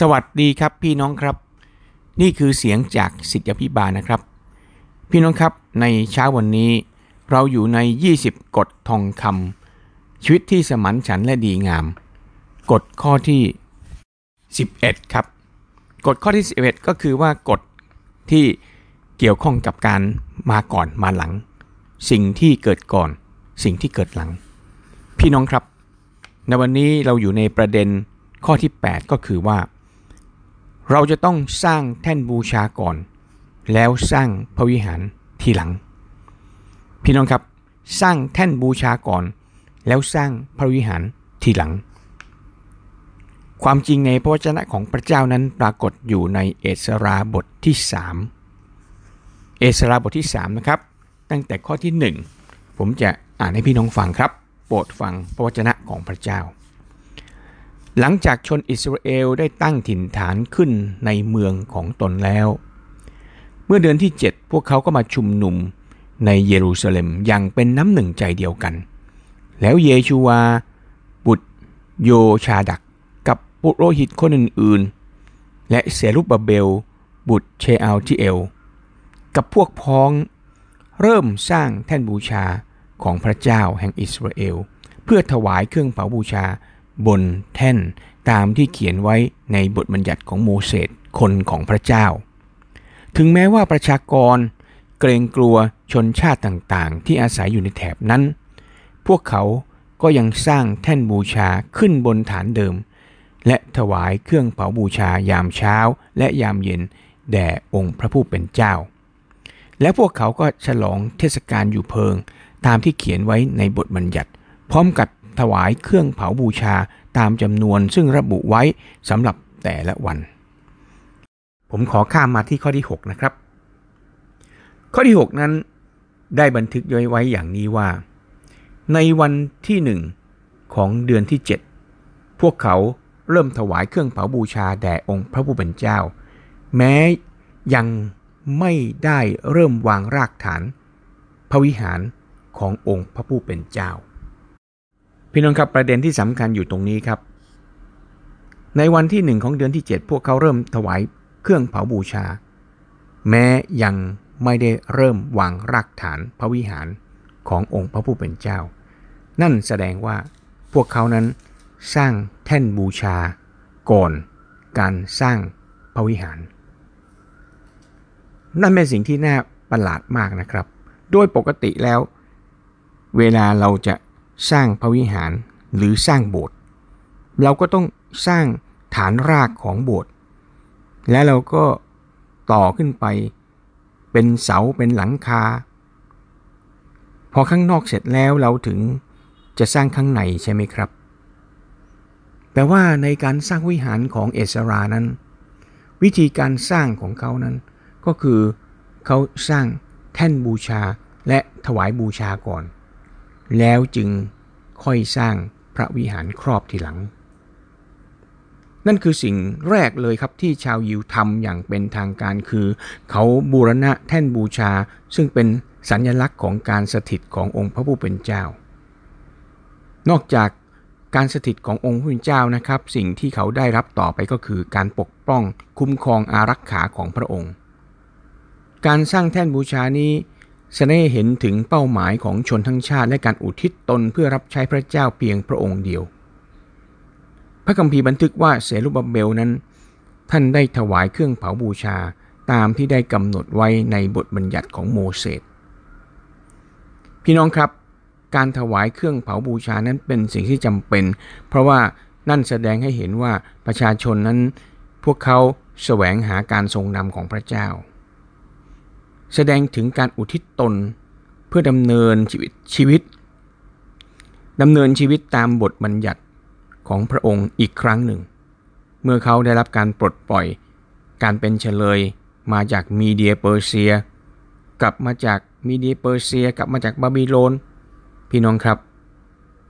สวัสดีครับพี่น้องครับ นี่คือเสียงจากสิทธิพิบาลนะครับ พี่น้องครับในเช้าวันนี้ เราอยู่ใน 20 กฎทองคำชีวิตที่สมันฉันและดีงาม กฎข้อที่ 11 ครับ กฎข้อที่ 11 ก็คือว่ากฎที่เกี่ยวข้องกับการมาก่อนมาหลัง สิ่งที่เกิดก่อน สิ่งที่เกิดหลัง พี่น้องครับ ในวันนี้เราอยู่ในประเด็นข้อที่ 8 ก็คือว่า เราจะต้องสร้างแท่นบูชาก่อน แล้วสร้างพระวิหารทีหลัง พี่น้องครับสร้างแท่นบูชาก่อน แล้วสร้างพระวิหารทีหลัง ความจริงในพระวจนะของพระเจ้านั้นปรากฏอยู่ในเอสราบทที่ 3 เอสราบทที่3นะครับตั้งแต่ข้อที่ 1 ผมจะอ่านให้พี่น้องฟังครับ โปรดฟังพระวจนะของพระเจ้า หลังจากชนอิสราเอลได้ตั้งถิ่นฐานขึ้นในเมืองของตนแล้ว เมื่อเดือนที่ 7 พวกเขาก็มาชุมนุมในเยรูซาเล็มอย่างเป็นน้ำหนึ่งใจเดียวกัน แล้วเยชูวา บุตร โยชาดัก กับปุโรหิตคนอื่นๆ และเซรุบาเบล บุตรเชอัลทิเอล กับพวกพ้องเริ่มสร้างแท่นบูชาของพระเจ้าแห่งอิสราเอล เพื่อถวายเครื่องเผาบูชา บนแท่นตามที่เขียนไว้ในบทบัญญัติของโมเสสคนของพระเจ้า ถึงแม้ว่าประชากรเกรงกลัวชนชาติต่างๆ ที่อาศัยอยู่ในแถบนั้น พวกเขาก็ยังสร้างแท่นบูชาขึ้นบนฐานเดิม และถวายเครื่องเผาบูชายามเช้าและยามเย็นแด่องค์พระผู้เป็นเจ้า และพวกเขาก็ฉลองเทศกาลอยู่เพิง ตามที่เขียนไว้ในบทบัญญัติ พร้อมกับ ถวายเครื่องเผาบูชาตามจำนวนซึ่งระบุไว้สำหรับแต่ละวัน ผมขอข้ามมาที่ข้อที่ 6 นะครับ ข้อที่ 6 นั้นได้บันทึกย้อยไว้อย่างนี้ว่า ในวันที่หนึ่งของเดือนที่ 7 พวกเขาเริ่มถวายเครื่องเผาบูชาแด่องค์พระผู้เป็นเจ้า แม้ยังไม่ได้เริ่มวางรากฐาน พระวิหารขององค์พระผู้เป็นเจ้า พี่น้องครับประเด็นที่สำคัญอยู่ตรงนี้ครับ ในวันที่หนึ่งของเดือนที่ 7 พวกเขาเริ่มถวายเครื่องเผาบูชา แม้ยังไม่ได้เริ่มวางรากฐานพระวิหารขององค์พระผู้เป็นเจ้า นั่นแสดงว่าพวกเขานั้นสร้างแท่นบูชาก่อนการสร้างพระวิหาร นั่นเป็นสิ่งที่น่าประหลาดมากนะครับ โดยปกติแล้ว เวลาเราจะ สร้างพระวิหารหรือสร้างโบสถ์เราก็ต้องสร้างฐานรากของโบสถ์และเราก็ต่อขึ้นไปเป็นเสาเป็นหลังคา พอข้างนอกเสร็จแล้วเราถึงจะสร้างข้างในใช่ไหมครับ แต่ว่าในการสร้างวิหารของเอสรานั้น วิธีการสร้างของเขานั้นก็คือเขาสร้างแท่นบูชาและถวายบูชาก่อน แล้วจึงค่อยสร้างพระวิหารครอบทีหลัง นั่นคือสิ่งแรกเลยครับที่ชาวยิวทำอย่างเป็นทางการคือ เขาบูรณะแท่นบูชา ซึ่งเป็นสัญลักษณ์ของการสถิตขององค์พระผู้เป็นเจ้า นอกจากการสถิตขององค์พระผู้เป็นเจ้านะครับ สิ่งที่เขาได้รับต่อไปก็คือการปกป้องคุ้มครองอารักขาของพระองค์ การสร้างแท่นบูชานี้ แสดงให้เห็นถึงเป้าหมายของชนทั้งชาติและการอุทิศตนเพื่อรับใช้พระเจ้าเพียงพระองค์เดียว พระคัมภีร์บันทึกว่าเสรุบาเบลนั้น ท่านได้ถวายเครื่องเผาบูชาตามที่ได้กำหนดไว้ในบทบัญญัติของโมเสส พี่น้องครับ การถวายเครื่องเผาบูชานั้นเป็นสิ่งที่จำเป็น เพราะว่านั่นแสดงให้เห็นว่าประชาชนนั้น พวกเขาแสวงหาการทรงนำของพระเจ้า แสดงถึงการอุทิศตนเพื่อดำเนินชีวิตชีวิตดำเนินชีวิตตามบทบัญญัติของพระองค์อีกครั้งหนึ่ง เมื่อเขาได้รับการปลดปล่อย การเป็นเฉลยมาจากมีเดียเปอร์เซีย กลับมาจากมีเดียเปอร์เซีย กลับมาจากบาบิโลน พี่น้องครับ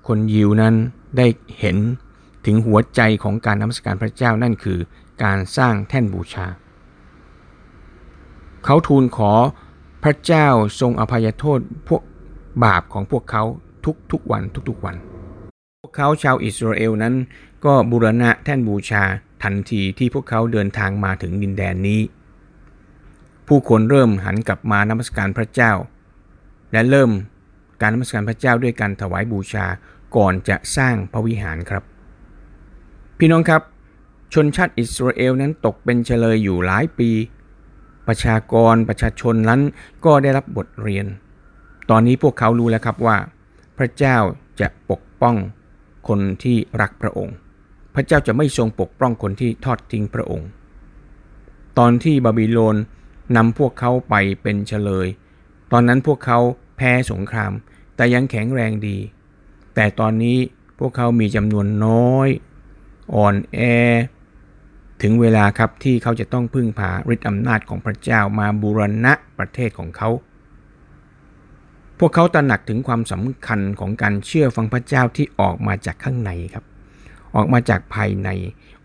คนยิวนั้นได้เห็นถึงหัวใจของการนมัสการพระเจ้านั่นคือการสร้างแท่นบูชา เขาทูลขอพระเจ้าทรงอภัยโทษพวกบาปของพวกเขาทุกทุกวันทุกๆวัน พวกเขาชาวอิสราเอลนั้น ก็บูรณะแท่นบูชาทันทีที่พวกเขาเดินทางมาถึงดินแดนนี้ ผู้คนเริ่มหันกลับมานมัสการพระเจ้า และเริ่มการนมัสการพระเจ้าด้วยการถวายบูชาก่อนจะสร้างพระวิหารครับ พี่น้องครับ ชนชาติอิสราเอลนั้นตกเป็นเฉลยอยู่หลายปี ประชากรประชาชนนั้นก็ได้รับบทเรียน ตอนนี้พวกเขารู้แล้วครับว่า พระเจ้าจะปกป้องคนที่รักพระองค์ พระเจ้าจะไม่ทรงปกป้องคนที่ทอดทิ้งพระองค์ ตอนที่บาบิโลนนำพวกเขาไปเป็นเฉลย ตอนนั้นพวกเขาแพ้สงคราม แต่ยังแข็งแรงดี แต่ตอนนี้พวกเขามีจำนวนน้อย อ่อนแอ ถึงเวลาครับที่เขาจะต้องพึ่งพาฤทธิอำนาจของพระเจ้ามาบูรณะประเทศของเขา พวกเขาตระหนักถึงความสำคัญของการเชื่อฟังพระเจ้าที่ออกมาจากข้างในครับ ออกมาจากภายใน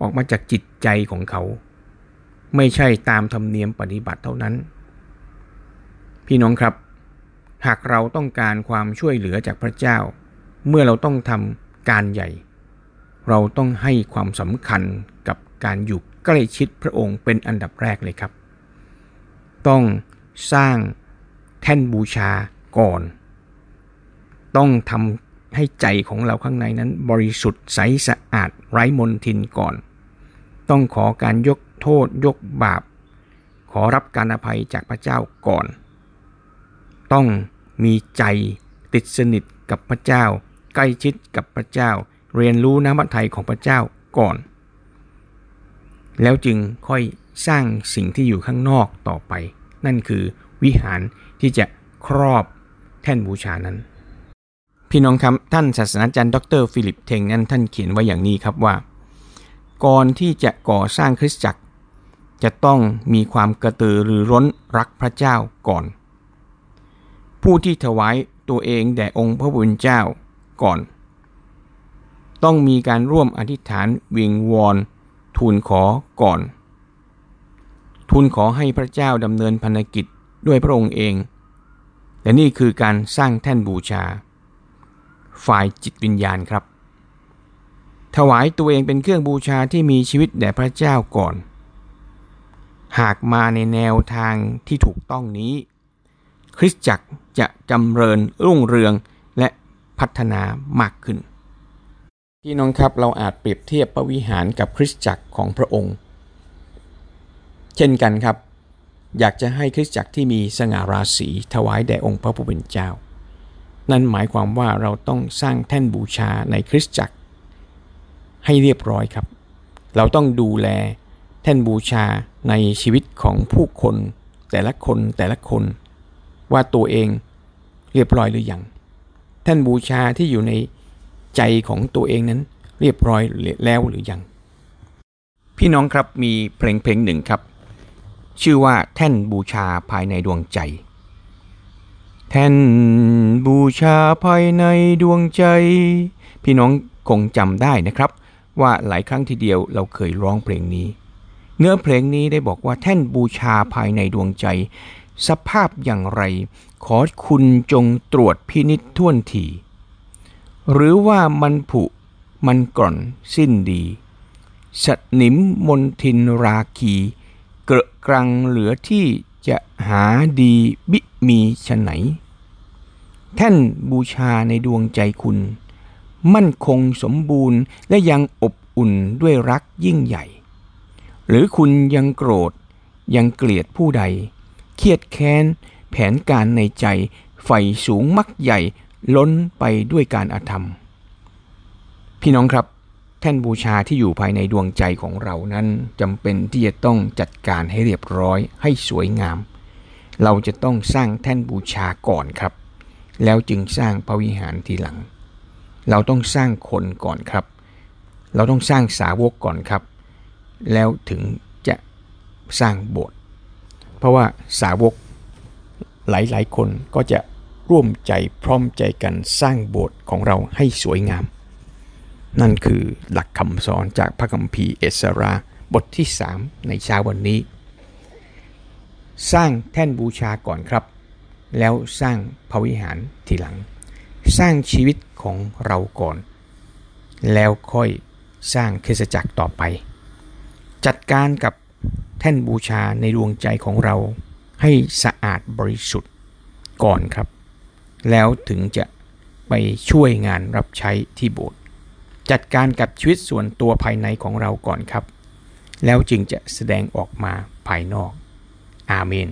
ออกมาจากจิตใจของเขา ไม่ใช่ตามธรรมเนียมปฏิบัติเท่านั้น พี่น้องครับ หากเราต้องการความช่วยเหลือจากพระเจ้า เมื่อเราต้องทำการใหญ่ เราต้องให้ความสำคัญ การอยู่ใกล้ชิดพระองค์เป็นอันดับแรกเลยครับ ต้องสร้างแท่นบูชาก่อน ต้องทำให้ใจของเราข้างในนั้นบริสุทธิ์ใสสะอาดไร้มนทินก่อน ต้องขอการยกโทษยกบาป ขอรับการอภัยจากพระเจ้าก่อน ต้องมีใจติดสนิทกับพระเจ้า ใกล้ชิดกับพระเจ้า เรียนรู้น้ำพระทัยของพระเจ้าก่อน แล้วจึงค่อยสร้างสิ่งที่อยู่ข้างนอกต่อไป นั่นคือวิหารที่จะครอบแท่นบูชานั้น พี่น้องครับท่านศาสนาจารย์ดรฟิลิปเทงนั้นท่านเขียนไว้อย่างนี้ครับว่า ก่อนที่จะก่อสร้างคริสตจักร จะต้องมีความกระตือรือร้นรักพระเจ้าก่อน ผู้ที่ถวายตัวเองแด่องค์พระบุญเจ้าก่อน ต้องมีการร่วมอธิษฐานวิงวอน ทูลขอก่อน ทูลขอให้พระเจ้าดำเนินพันกิจด้วยพระองค์เอง และนี่คือการสร้างแท่นบูชา ฝ่ายจิตวิญญาณครับ ถวายตัวเองเป็นเครื่องบูชาที่มีชีวิตแด่พระเจ้าก่อน หากมาในแนวทางที่ถูกต้องนี้ คริสตจักรจะจำเริญรุ่งเรืองและพัฒนามากขึ้น พี่น้องครับเราอาจเปรียบเทียบพระวิหารกับคริสตจักรของพระองค์ เช่นกันครับ อยากจะให้คริสตจักรที่มีสง่าราศีถวายแด่องค์พระผู้เป็นเจ้า นั่นหมายความว่าเราต้องสร้างแท่นบูชาในคริสตจักร ให้เรียบร้อยครับ เราต้องดูแลแท่นบูชาในชีวิตของผู้คน แต่ละคนแต่ละคน ว่าตัวเองเรียบร้อยหรือยังแท่นบูชาที่อยู่ใน ใจของตัวเองนั้นเรียบร้อยแล้วหรือยัง พี่น้องครับมีเพลงเพลงหนึ่งครับ ชื่อว่าแท่นบูชาภายในดวงใจ แท่นบูชาภายในดวงใจ พี่น้องคงจำได้นะครับ ว่าหลายครั้งทีเดียวเราเคยร้องเพลงนี้ เนื้อเพลงนี้ได้บอกว่าแท่นบูชาภายในดวงใจ สภาพอย่างไร ขอคุณจงตรวจพินิษท่วนที หรือว่ามันผุมันก่อนสิ้นดี สนิมมนทินราคีเกระกรังเหลือที่จะหาดีบิมีชไหน แท่นบูชาในดวงใจคุณ มั่นคงสมบูรณ์และยังอบอุ่นด้วยรักยิ่งใหญ่ หรือคุณยังโกรธยังเกลียดผู้ใด เครียดแค้น แผนการในใจไฟสูงมักใหญ่ ล้นไปด้วยการอาธรรม พี่น้องครับ แท่นบูชาที่อยู่ภายในดวงใจของเรานั้นจำเป็นที่จะต้องจัดการให้เรียบร้อยให้สวยงาม เราจะต้องสร้างแท่นบูชาก่อนครับ แล้วจึงสร้างพระวิหารทีหลัง เราต้องสร้างคนก่อนครับ เราต้องสร้างสาวกก่อนครับ แล้วถึงจะสร้างโบสถ์เพราะว่าสาวกหลายๆ คนก็จะ ร่วมใจพร้อมใจกันสร้างโบสถ์ของเราให้สวยงาม นั่นคือหลักคำสอนจากพระคัมภีร์เอสราบทที่ 3 ในเช้าวันนี้ สร้างแท่นบูชาก่อนครับ แล้วสร้างพระวิหารทีหลัง สร้างชีวิตของเราก่อน แล้วค่อยสร้างคริสจักรต่อไป จัดการกับแท่นบูชาในดวงใจของเราให้สะอาดบริสุทธิ์ก่อนครับ แล้วถึงจะไปช่วยงานรับใช้ที่โบสถ์จัดการกับชีวิตส่วนตัวภายในของเราก่อนครับ แล้วจึงจะแสดงออกมาภายนอก อาเมน